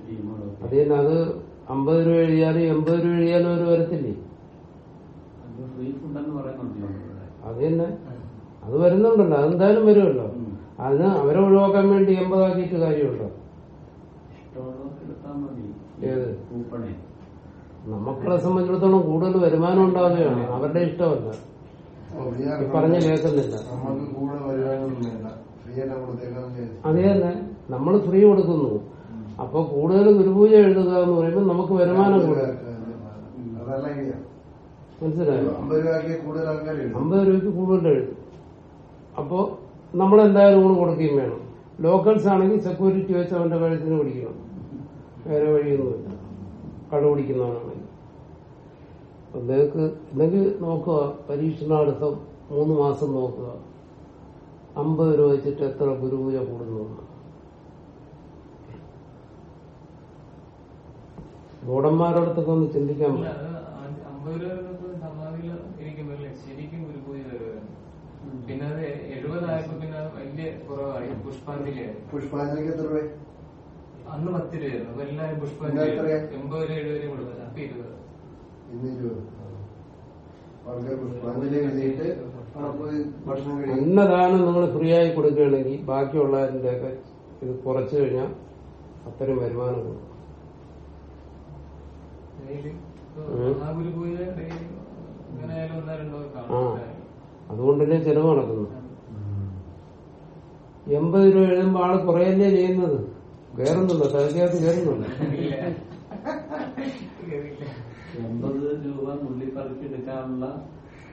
ടീമുകളൊക്കെ. അത് അമ്പത് രൂപ എഴുതിയാലും എൺപത് രൂപ എഴുതിയാലും അവർ വരത്തില്ലേ? അത് അത് തന്നെ. അത് വരുന്നുണ്ടല്ലോ അതെന്തായാലും വരുമല്ലോ. അതിന് അവരെ ഒഴിവാക്കാൻ വേണ്ടി എൺപതാക്കിയിട്ട് കാര്യമുണ്ടോ? ഏത്? കൂപ്പണേ. നമ്മളെ സംബന്ധിച്ചിടത്തോളം കൂടുതൽ വരുമാനം ഉണ്ടാവുകയാണ്. അവരുടെ ഇഷ്ടമല്ല. പറഞ്ഞു കേൾക്കുന്നില്ല. അതേ തന്നെ നമ്മൾ ഫ്രീ കൊടുക്കുന്നു. അപ്പൊ കൂടുതൽ ഗുരുപൂജ എഴുതുക എന്ന് പറയുമ്പോൾ നമുക്ക് വരുമാനം കൂടുതൽ മനസ്സിലായോ? അമ്പത് രൂപയ്ക്ക് കൂടുതൽ എഴുതും. അപ്പോ നമ്മളെന്തായാലും കൂടെ കൊടുക്കുകയും വേണം. ലോക്കൽസ് ആണെങ്കിൽ സെക്യൂരിറ്റി വെച്ച് അവന്റെ കഴുത്തിന് പിടിക്കണം. വേറെ വഴിയൊന്നുമില്ല. കട പിടിക്കുന്നവനാണെങ്കിൽ അപ്പൊ നിങ്ങൾക്ക് ഇല്ലെങ്കിൽ നോക്കുക പരീക്ഷണാർത്ഥം മൂന്ന് മാസം നോക്കുക. അമ്പത് രൂപ വെച്ചിട്ട് എത്ര ഗുരുപൂജ കൂടുന്നു എന്ന്. ബോർഡന്മാരോടത്തൊക്കെ ഒന്ന് ചിന്തിക്കാൻ പിന്നെ അത് എഴുപതായപ്പോ പിന്നെ വലിയ കുറവായി പുഷ്പാഞ്ജലിയായി പുഷ്പാഞ്ജലിക്ക് എത്ര രൂപ? അന്ന് പത്ത് രൂപയായിരുന്നു എല്ലാവരും പുഷ്പാഞ്ജലി എൺപത് രൂപ എഴുപത് രൂപ കൊടുക്കുന്നത് അപ്പൊ ഇരുപത്. അന്നദാനം നിങ്ങൾ ഫ്രീ ആയി കൊടുക്കുകയാണെങ്കിൽ ബാക്കിയുള്ളതിന്റെ ഒക്കെ ഇത് കുറച്ചു കഴിഞ്ഞാൽ അത്രയും വരുമാനം കൊടുക്കും. ആ. അതുകൊണ്ടല്ലേ ചെലവ് നടക്കുന്നു. എൺപത് രൂപ എഴുതുമ്പോൾ ആൾ കുറയല്ലേ ചെയ്യുന്നത്? കയറുന്നുണ്ടോ തലക്കകത്ത് കയറുന്നുണ്ടോ എൺപത് രൂപ നുള്ളിപ്പറക്കി എടുക്കാനുള്ള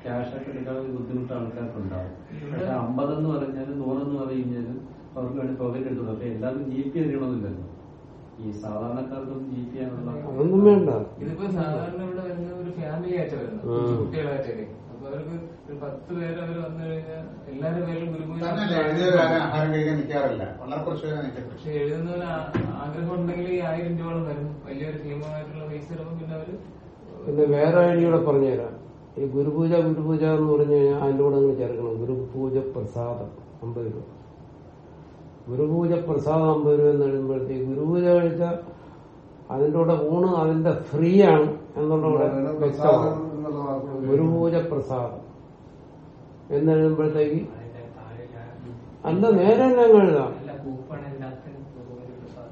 ക്യാഷൊക്കെ എടുക്കാനുള്ള ബുദ്ധിമുട്ട് ആൾക്കാർക്കുണ്ടാവും. പക്ഷെ അമ്പതെന്ന് പറഞ്ഞാലും നൂറെന്ന് പറഞ്ഞാലും അവർക്ക് വേണ്ടി തുക കിട്ടും അപ്പൊ എല്ലാവരും ജി പി അറിയണമെന്നില്ലല്ലോ. ഈ സാധാരണക്കാർക്കൊന്നും ജി പി ആണുള്ള ഇതിപ്പോ സാധാരണ ഇവിടെ വരുന്ന ഒരു ഫാമിലി ആയിട്ട് വരുന്നത് ഉം. കുട്ടികളായിട്ടൊക്കെ. അപ്പൊ അവർക്ക് ഒരു പത്ത് പേര് അവർ വന്നു കഴിഞ്ഞാൽ എല്ലാവരും പേരും പക്ഷെ എഴുതുന്നവന് ആഗ്രഹം ഉണ്ടെങ്കിൽ ഈ ആയിരം രൂപയോളം വരും വലിയൊരു ഭീമമായിട്ടുള്ള പൈസ പിന്നെ അവർ പിന്നെ വേറെ ഐഡിയൂടെ പറഞ്ഞുതരാം. ഈ ഗുരുപൂജ ഗുരുപൂജ എന്ന് പറഞ്ഞു കഴിഞ്ഞാൽ അതിന്റെ കൂടെ നിങ്ങൾ ചേർക്കണം. ഗുരുപൂജ പ്രസാദം അമ്പത് രൂപ. ഗുരുപൂജ പ്രസാദം അമ്പത് രൂപ എന്ന് എഴുതുമ്പോഴത്തേക്ക് ഗുരുപൂജ കഴിച്ച അതിന്റെ കൂടെ ഊണ് അതിന്റെ ഫ്രീ ആണ് എന്നുള്ള വ്യക്തമാണ്. ഗുരുപൂജ പ്രസാദം എന്നെഴുതുമ്പോഴത്തേക്ക് അല്ല നേരെ തന്നെ അങ്ങ് എഴുതാം.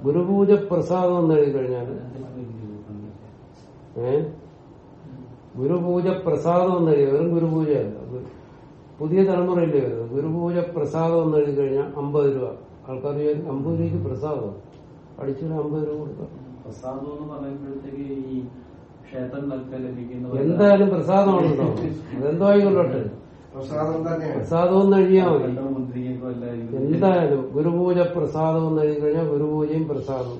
ഗുരുപൂജ പ്രസാദം. എന്ന് എഴുതി കഴിഞ്ഞാൽ ഏ? ഗുരുപൂജ പ്രസാദം എന്ന് എഴുതി വെറും ഗുരുപൂജയല്ല. പുതിയ തലമുറയില്ലേ വരുന്നത് ഗുരുപൂജ പ്രസാദം എന്ന് എഴുതി കഴിഞ്ഞാൽ അമ്പത് രൂപ. ആൾക്കാർ വിചാരിക്കും അമ്പത് രൂപയ്ക്ക് പ്രസാദം. അടിച്ചു അമ്പത് രൂപ കൊടുക്കാം. പ്രസാദം എന്ന് പറയുമ്പോഴത്തേക്ക് ഈ എന്തായാലും പ്രസാദമാണല്ലോ അതെന്തോ ആയിക്കൊള്ളട്ടെ. പ്രസാദം എന്ന് എഴുതിയാൽ മതി. എന്തായാലും ഗുരുപൂജ പ്രസാദം എന്ന് എഴുതി കഴിഞ്ഞാൽ ഗുരുപൂജയും പ്രസാദവും.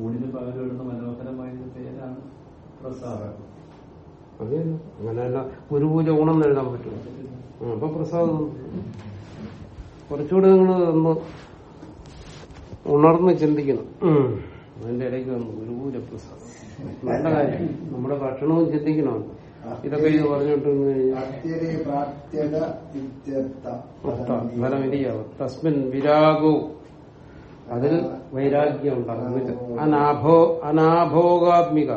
ഊണിന് പകരം ഇടുന്ന മനോഹരമായ ഒരു പേരാണ് പ്രസാദം. അറിയാലോ അങ്ങനെയല്ല ഗുരുപൂജ ഊണം എഴുതാൻ പറ്റും അപ്പൊ പ്രസാദം. കുറച്ചുകൂടെ നിങ്ങൾ ഒന്ന് ഉണർന്ന് ചിന്തിക്കണം. അതിന്റെ ഇടയ്ക്ക് വന്നു ഗുരുപൂജ പ്രസാദം. നല്ല കാര്യം. നമ്മുടെ ഭക്ഷണവും ചിന്തിക്കണം ഇതൊക്കെ ഇത് പറഞ്ഞിട്ട് ഫലമിരിയാവും തസ്മിൻ വിരാഗോ. അതിൽ വൈരാഗ്യം ഉണ്ടാകുന്നില്ല അനാഭോ അനാഭോഗാത്മിക.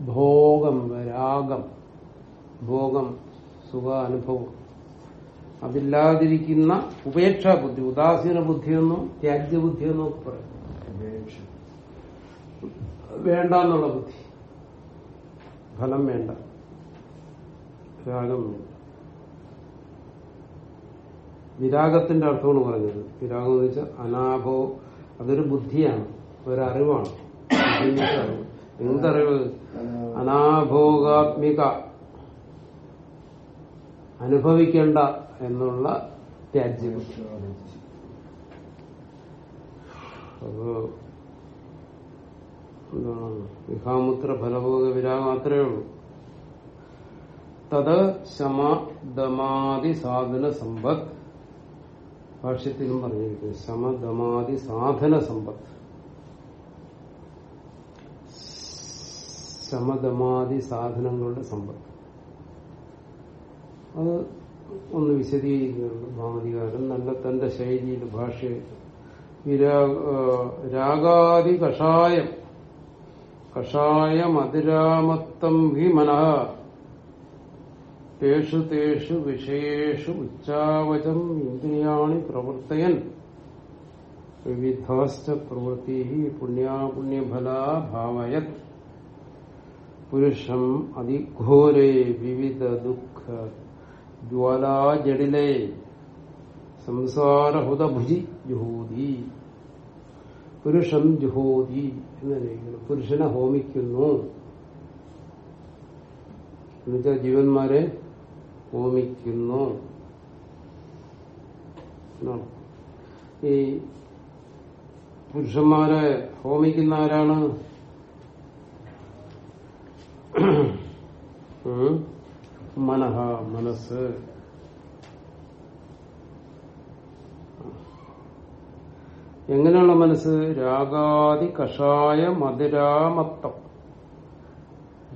ഭോഗം രാഗം. ഭോഗം സുഖ അനുഭവം. അതില്ലാതിരിക്കുന്ന ഉപേക്ഷാ ബുദ്ധി ഉദാസീന ബുദ്ധിയെന്നും ത്യാജ്യ ബുദ്ധിയെന്നോ ഒക്കെ പറയും. വേണ്ട എന്നുള്ള ബുദ്ധി. ഫലം വേണ്ട. രാഗം വേണ്ട. വിരാഗത്തിന്റെ അർത്ഥമാണ് പറഞ്ഞത് വിരാഗം എന്ന് വെച്ചാൽ അനാഭോ അതൊരു ബുദ്ധിയാണ് ഒരറിവാണ്. എന്തറിവ് അനാഭോഗാത്മിക. അനുഭവിക്കേണ്ട എന്നുള്ള ത്യാജ്യം അപ്പോ എന്താണ്? വിഹാമുത്ര ഫലഭോഗ വിരാഗം അത്രയേ ഉള്ളൂ. തത് ശമാദമാതി സാധന സമ്പത്ത് ഭാഷ്യത്തിലും പറഞ്ഞിരിക്കുന്നു. ശമദമാതി സാധന സമ്പത്ത്. ശമദമാതി സാധനങ്ങളുടെ സമ്പത്ത്. അത് ഒന്ന് വിശദീകരിക്കുന്നുണ്ട് ഭാമതികാരൻ നല്ല തന്റെ ശൈലിയിൽ ഭാഷയിൽ രാഗാദി കഷായം കഷായ മധുരാമത്തം ഹി മനഃ തേഷു തേഷു വിഷയേഷു ഉച്ചാവചം ഇന്ദ്രിയാണി പ്രവർത്തയൻ. വിവിധാശ്ച പ്രവൃത്തി പുണ്യാപുണ്യഫലാ ഭാവയത്. പുരുഷം അതിഘോരേ വിവിധ ദുഃഖ ജ്വാലാജടിലേ സംസാരഹുതഭുജി ജുഹൂതി പുരുഷം ജുഹോതി എന്നറിയിക്കുന്നു പുരുഷനെ ഹോമിക്കുന്നു. എന്നുവെച്ചാൽ ജീവന്മാരെ ഹോമിക്കുന്നു. ഈ പുരുഷന്മാരെ ഹോമിക്കുന്ന ആരാണ് മനഹ മനഃ മനസ്സ്. എങ്ങനെയുള്ള മനസ്സ്? രാഗാദി കഷായ മധുരാമത്തം.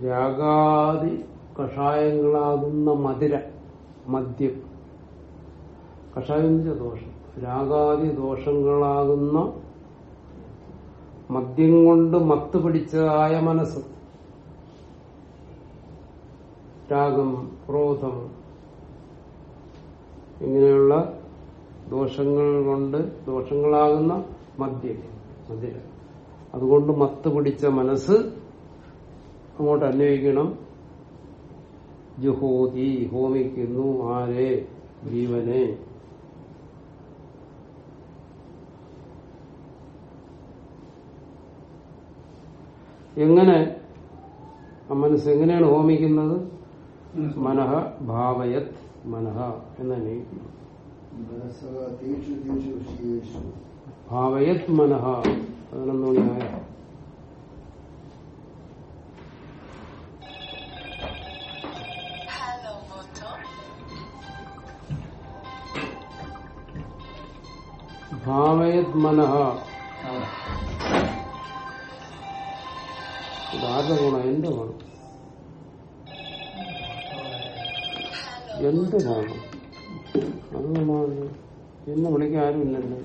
രാഗാദി കഷായങ്ങളാകുന്ന മധുര മദ്യം. കഷായം ദോഷം? രാഗാദി ദോഷങ്ങളാകുന്ന മദ്യം കൊണ്ട് മത്ത് പിടിച്ചതായ മനസ്സ്. രാഗം ക്രോധം ഇങ്ങനെയുള്ള ദോഷങ്ങൾ കൊണ്ട് ദോഷങ്ങളാകുന്ന മദ്യം മധുര. അതുകൊണ്ട് മത്ത് പിടിച്ച മനസ്സ് അങ്ങോട്ട് അന്വയിക്കണം ജുഹോതി ഹോമിക്കുന്നു ആരെ? ജീവനെ. എങ്ങനെ? ആ മനസ്സ് എങ്ങനെയാണ് ഹോമിക്കുന്നത്? മനഃ ഭാവയത് മനഃ എന്ന് അന്വയിക്കുന്നു മനസ്സ തേഷു തേഷു വിഷയേഷു ഭാവയത് മനഃ. പതിനൊന്ന് മണിയായ? ഭാവയത് മനഃ ഇതാരുടെ ഗുണം? എന്റെ ഗുണം. എന്ത് ഗുണം അത് ഗുണമല്ല എന്നെ വിളിക്കാൻ ആരുമില്ലല്ലോ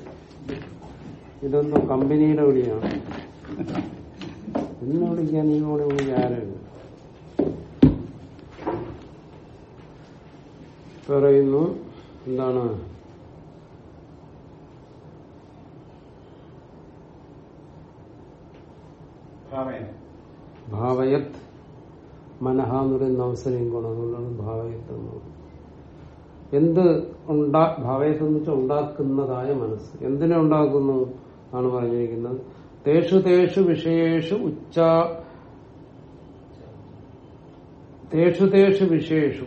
ഇതൊന്നും കമ്പനിയുടെ വിളിയാണ്. ഇന്ന് വിളിക്കാൻ ഈ കൂടെ വിളിക്കാൻ ആരുമില്ല പറയുന്നു എന്താണ് ഭാവേന ഭാവയത് മനഃ എന്ന് പറയുന്ന അവസരം ഗുണം അതുകൊണ്ടാണ് ഭാവയുദ്ധം എന്ത് ഉണ്ടാ ഭാവയുദ്ധം എന്ന് വെച്ചാൽ ഉണ്ടാക്കുന്നതായ മനസ്സ്. എന്തിനെ ഉണ്ടാക്കുന്നു ആണ് പറഞ്ഞിരിക്കുന്നത്. തേഷു തേഷു വിഷയേഷു ഉച്ച തേഷു തേഷു വിഷയേഷു.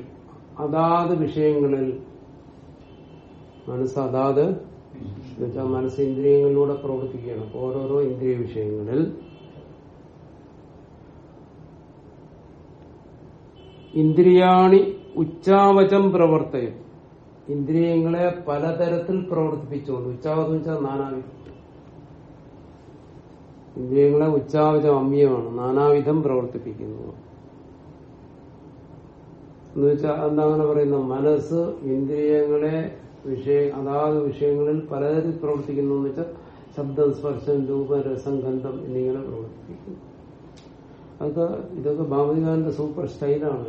അതാത് വിഷയങ്ങളിൽ മനസ്സ് അതാത് മനസ്സ് ഇന്ദ്രിയങ്ങളിലൂടെ പ്രവർത്തിക്കുകയാണ്. ഓരോരോ ഇന്ദ്രിയ വിഷയങ്ങളിൽ ഇന്ദ്രിയാണി ഉച്ചാവചം പ്രവർത്തയും. ഇന്ദ്രിയങ്ങളെ പലതരത്തിൽ പ്രവർത്തിപ്പിച്ചുകൊണ്ട്. ഉച്ചാവചം വെച്ചാൽ നാനാവിധം ഇന്ദ്രിയങ്ങളെ ഉച്ചാവചം അമ്യമാണ്. നാനാവിധം പ്രവർത്തിപ്പിക്കുന്നു. എന്ന് വെച്ചാൽ എന്താണ് പറയുന്നത്? മനസ്സ് ഇന്ദ്രിയങ്ങളെ വിഷയ അതാത് വിഷയങ്ങളിൽ പലതരത്തിൽ പ്രവർത്തിക്കുന്നു എന്ന് വെച്ചാൽ ശബ്ദം സ്പർശം രൂപ രസം ഗന്ധം എന്നിങ്ങനെ പ്രവർത്തിപ്പിക്കുന്നു. അതൊക്കെ ഇതൊക്കെ ഭാവതികാരന്റെ സൂപ്പർ സ്റ്റൈലാണ്.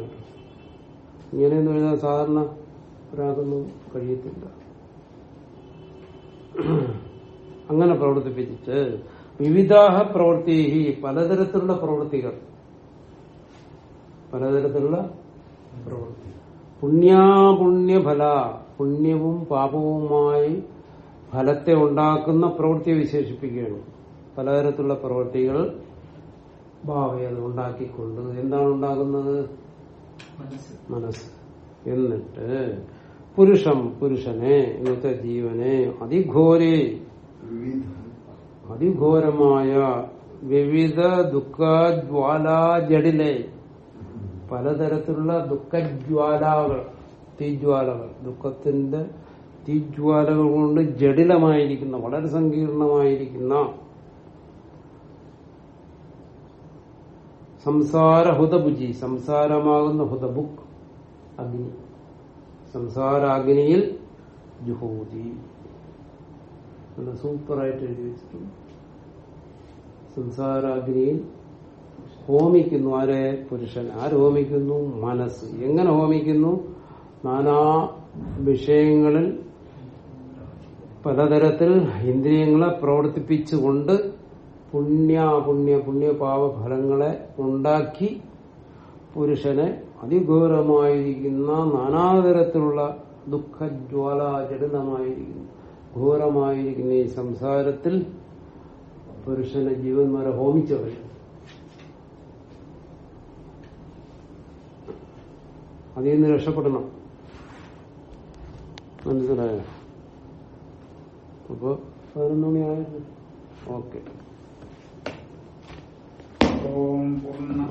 ഇങ്ങനെയൊന്നും എഴുതാൻ സാധാരണ ഒരാൾക്കൊന്നും കഴിയത്തില്ല. അങ്ങനെ പ്രവർത്തിപ്പിച്ചിട്ട് വിവിധാഹ പ്രവൃത്തി പലതരത്തിലുള്ള പ്രവൃത്തികൾ. പലതരത്തിലുള്ള പ്രവൃത്തി പുണ്യാപുണ്യഫല പുണ്യവും പാപവുമായി ഫലത്തെ ഉണ്ടാക്കുന്ന പ്രവൃത്തിയെ വിശേഷിപ്പിക്കുകയാണ്. പലതരത്തിലുള്ള പ്രവൃത്തികൾ ഭാവി അത് ഉണ്ടാക്കിക്കൊണ്ട് എന്താണ് ഉണ്ടാകുന്നത്? മനസ്സ്. എന്നിട്ട് പുരുഷം പുരുഷനെ ഇന്നത്തെ ജീവനെ അതിഘോരെ അതിഘോരമായ വിവിധ ദുഃഖജ്വാലാജടിലെ പലതരത്തിലുള്ള ദുഃഖജ്വാലകൾ തീജ്വാലകൾ. ദുഃഖത്തിന്റെ തീജ്വാലകൾ കൊണ്ട് ജടിലമായിരിക്കുന്ന വളരെ സങ്കീർണമായിരിക്കുന്ന സംസാര ഹുതബുജി സംസാരമാകുന്ന ഹുതബുക്ക് അഗ്നി. സംസാരാഗ്നിയിൽ ജുഹൂതി സൂപ്പറായിട്ട് എഴുതി വെച്ചിട്ടുണ്ട്. സംസാരാഗ്നിയിൽ ഹോമിക്കുന്നു. ആരെ? പുരുഷൻ. ആര് ഹോമിക്കുന്നു? മനസ്സ്. എങ്ങനെ ഹോമിക്കുന്നു? നാനാ വിഷയങ്ങളിൽ പലതരത്തിൽ ഇന്ദ്രിയങ്ങളെ പ്രവർത്തിപ്പിച്ചുകൊണ്ട് പുണ്യ പുണ്യ പുണ്യപാപ ഫലങ്ങളെ ഉണ്ടാക്കി പുരുഷനെ അതിഘോരമായിരിക്കുന്ന നാനാതരത്തിലുള്ള ദുഃഖജ്വാല ജടിതമായിരിക്കുന്നു ഘോരമായിരിക്കുന്ന ഈ സംസാരത്തിൽ പുരുഷനെ ജീവൻ വരെ ഹോമിച്ചവർ അതിൽ നിന്ന് രക്ഷപ്പെടണം. മനസ്സിലായോ? അപ്പൊ പതിനൊന്ന് മണിയായിരുന്നു ഓക്കെ. ओम पूर्ण